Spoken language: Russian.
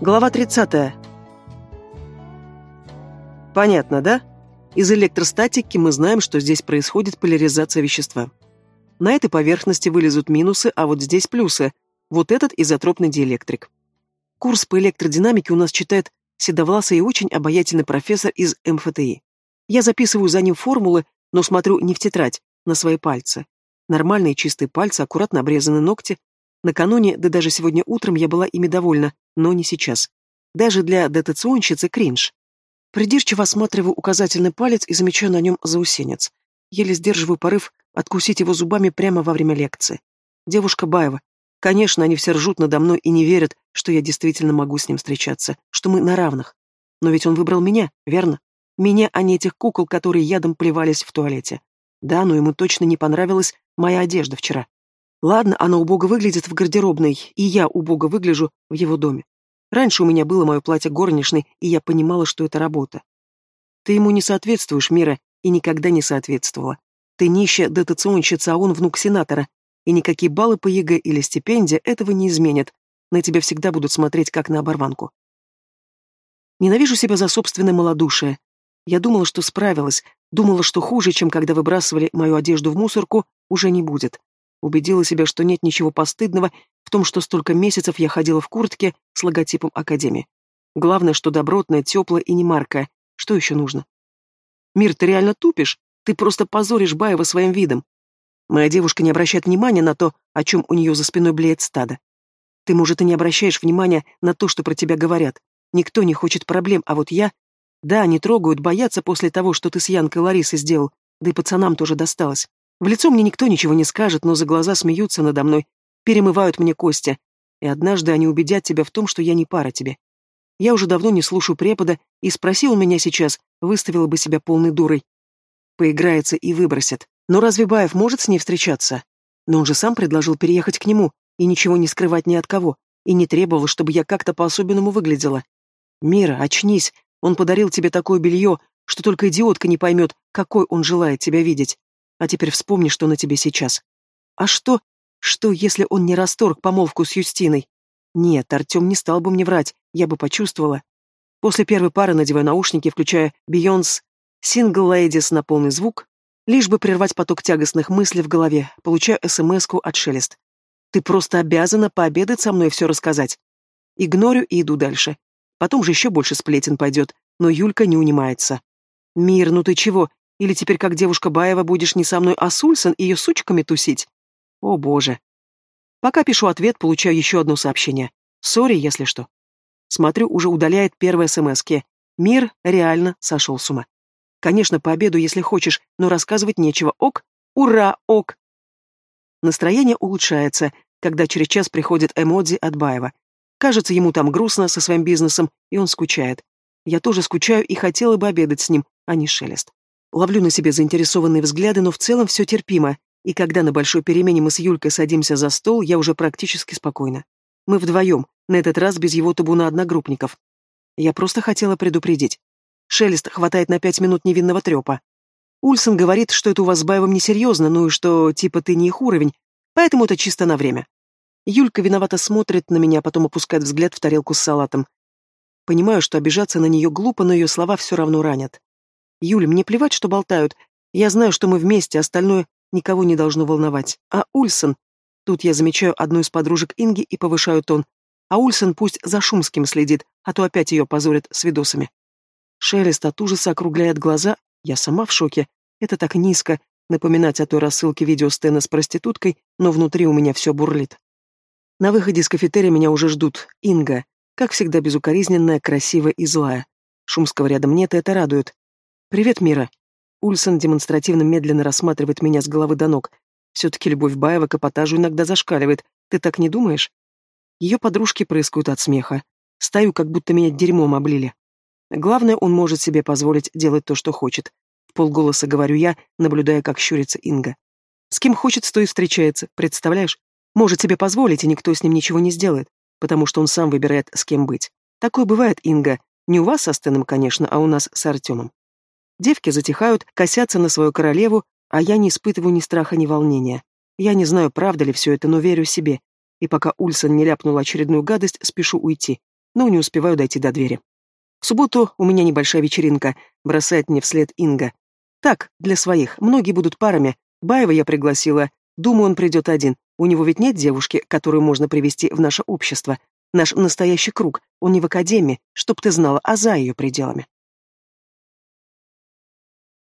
Глава 30. Понятно, да? Из электростатики мы знаем, что здесь происходит поляризация вещества. На этой поверхности вылезут минусы, а вот здесь плюсы. Вот этот изотропный диэлектрик. Курс по электродинамике у нас читает седовласый и очень обаятельный профессор из МФТИ. Я записываю за ним формулы, но смотрю не в тетрадь, на свои пальцы. Нормальные чистые пальцы, аккуратно обрезаны ногти. Накануне, да даже сегодня утром я была ими довольна, но не сейчас. Даже для детационщицы кринж. Придирчиво осматриваю указательный палец и замечаю на нем заусенец. Еле сдерживаю порыв откусить его зубами прямо во время лекции. Девушка Баева. Конечно, они все ржут надо мной и не верят, что я действительно могу с ним встречаться, что мы на равных. Но ведь он выбрал меня, верно? Меня, а не этих кукол, которые ядом плевались в туалете. Да, но ему точно не понравилась моя одежда вчера. Ладно, она убого выглядит в гардеробной, и я убого выгляжу в его доме. Раньше у меня было мое платье горничной, и я понимала, что это работа. Ты ему не соответствуешь, Мира, и никогда не соответствовала. Ты нищая дотационщица, а он внук сенатора, и никакие баллы по ЕГЭ или стипендия этого не изменят. На тебя всегда будут смотреть, как на оборванку. Ненавижу себя за собственное малодушие. Я думала, что справилась, думала, что хуже, чем когда выбрасывали мою одежду в мусорку, уже не будет. Убедила себя, что нет ничего постыдного в том, что столько месяцев я ходила в куртке с логотипом Академии. Главное, что добротная, теплая и не маркая. Что еще нужно? Мир, ты реально тупишь? Ты просто позоришь Баева своим видом. Моя девушка не обращает внимания на то, о чем у нее за спиной блеет стадо. Ты, может, и не обращаешь внимания на то, что про тебя говорят. Никто не хочет проблем, а вот я... Да, они трогают, боятся после того, что ты с Янкой Ларисой сделал, да и пацанам тоже досталось. В лицо мне никто ничего не скажет, но за глаза смеются надо мной, перемывают мне кости, и однажды они убедят тебя в том, что я не пара тебе. Я уже давно не слушаю препода, и спросил меня сейчас, выставила бы себя полной дурой. Поиграется и выбросит. Но разве Баев может с ней встречаться? Но он же сам предложил переехать к нему и ничего не скрывать ни от кого, и не требовал, чтобы я как-то по-особенному выглядела. Мира, очнись, он подарил тебе такое белье, что только идиотка не поймет, какой он желает тебя видеть. А теперь вспомни, что на тебе сейчас. А что? Что, если он не расторг помолвку с Юстиной? Нет, Артем не стал бы мне врать, я бы почувствовала. После первой пары надеваю наушники, включая Бейонс, Сингл Ladies на полный звук, лишь бы прервать поток тягостных мыслей в голове, получаю СМС-ку от Шелест. Ты просто обязана пообедать со мной и все рассказать. Игнорю и иду дальше. Потом же еще больше сплетен пойдет, но Юлька не унимается. «Мир, ну ты чего? Или теперь как девушка Баева будешь не со мной, а с Ульсон и ее сучками тусить? О боже!» Пока пишу ответ, получаю еще одно сообщение. Сори, если что. Смотрю, уже удаляет первое СМСки. Мир реально сошел с ума. Конечно, по обеду, если хочешь, но рассказывать нечего. Ок? Ура, ок! Настроение улучшается, когда через час приходит эмодзи от Баева. Кажется, ему там грустно со своим бизнесом, и он скучает. Я тоже скучаю и хотела бы обедать с ним, а не шелест. Ловлю на себе заинтересованные взгляды, но в целом все терпимо. И когда на большой перемене мы с Юлькой садимся за стол, я уже практически спокойна. Мы вдвоем, на этот раз без его табуна одногруппников. Я просто хотела предупредить. Шелест хватает на пять минут невинного трепа. Ульсон говорит, что это у вас с Баевым несерьезно, ну и что, типа, ты не их уровень, поэтому это чисто на время. Юлька виновато смотрит на меня, потом опускает взгляд в тарелку с салатом. Понимаю, что обижаться на нее глупо, но ее слова все равно ранят. Юль, мне плевать, что болтают. Я знаю, что мы вместе, остальное никого не должно волновать. А Ульсон... Тут я замечаю одну из подружек Инги и повышаю тон. А Ульсон пусть за Шумским следит, а то опять ее позорят с видосами. Шелест от ужаса округляет глаза, я сама в шоке. Это так низко, напоминать о той рассылке видео Стэна с проституткой, но внутри у меня все бурлит. На выходе из кафетерия меня уже ждут. Инга. Как всегда безукоризненная, красивая и злая. Шумского рядом нет, и это радует. «Привет, Мира». Ульсон демонстративно медленно рассматривает меня с головы до ног. Все-таки любовь Баева к эпатажу иногда зашкаливает. Ты так не думаешь? Ее подружки прыскают от смеха. Стою, как будто меня дерьмом облили. Главное, он может себе позволить делать то, что хочет. В полголоса говорю я, наблюдая, как щурится Инга. С кем хочет, с той встречается, представляешь? Может себе позволить, и никто с ним ничего не сделает, потому что он сам выбирает, с кем быть. Такое бывает, Инга. Не у вас со Стеном, конечно, а у нас с Артемом. Девки затихают, косятся на свою королеву, а я не испытываю ни страха, ни волнения. Я не знаю, правда ли все это, но верю себе. И пока Ульсон не ляпнул очередную гадость, спешу уйти. но не успеваю дойти до двери. В субботу у меня небольшая вечеринка, бросает мне вслед Инга. Так, для своих, многие будут парами. Баева я пригласила. Думаю, он придет один. У него ведь нет девушки, которую можно привести в наше общество. Наш настоящий круг, он не в академии, чтоб ты знала, а за ее пределами.